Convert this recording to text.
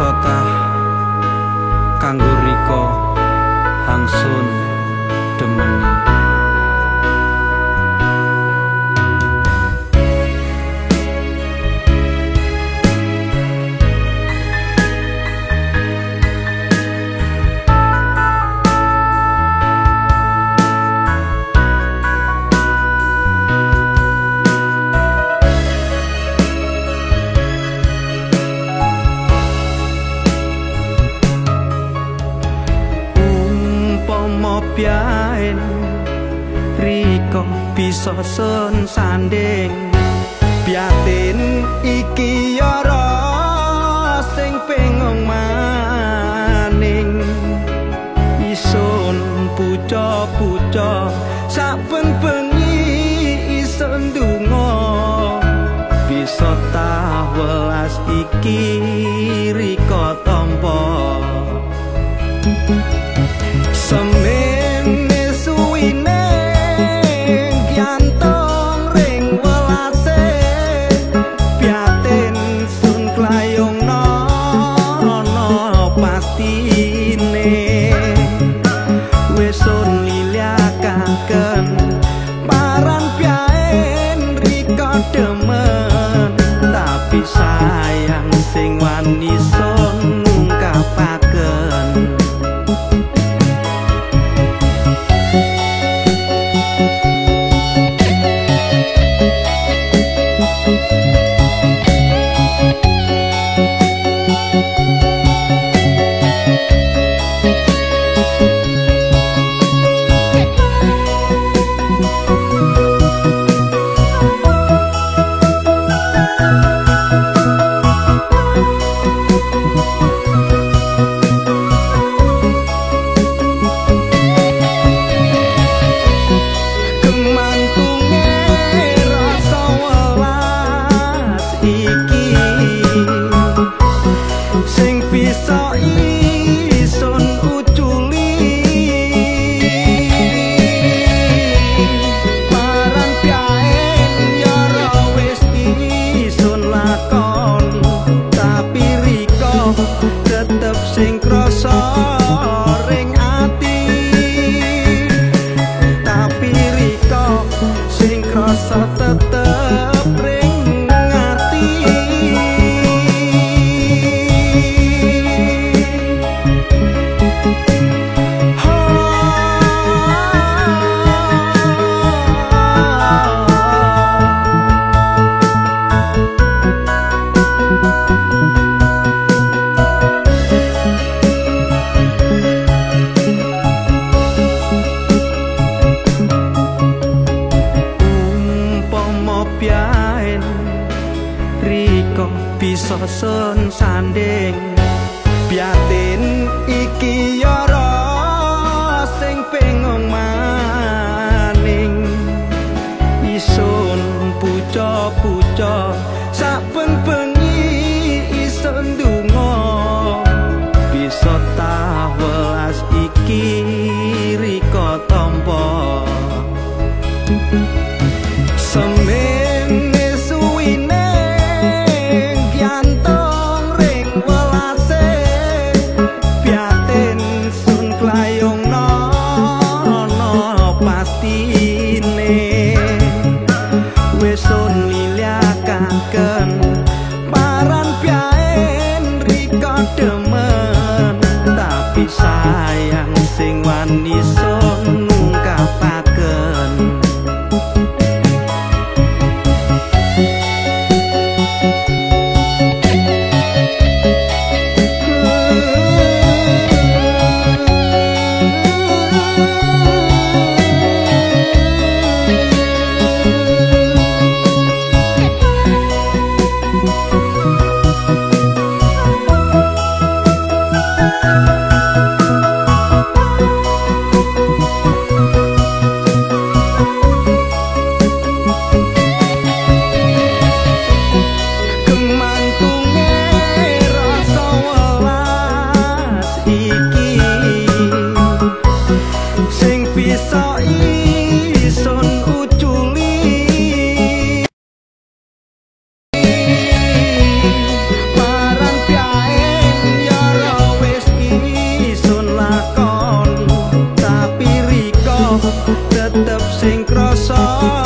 sota kanggo riko hangsun demeni piaen riko bisa sun sanding. Piatin iki yara sing pengong maning. Isun puca-puca saben bengi isun dungo bisa tawelas iki one is so bisa sun sanding. Biatin iki yara sing pengong maning. Isun puca-puca saben bengi isun dungo bisa tawelas iki riko tompo semen Música tetep sing krasa.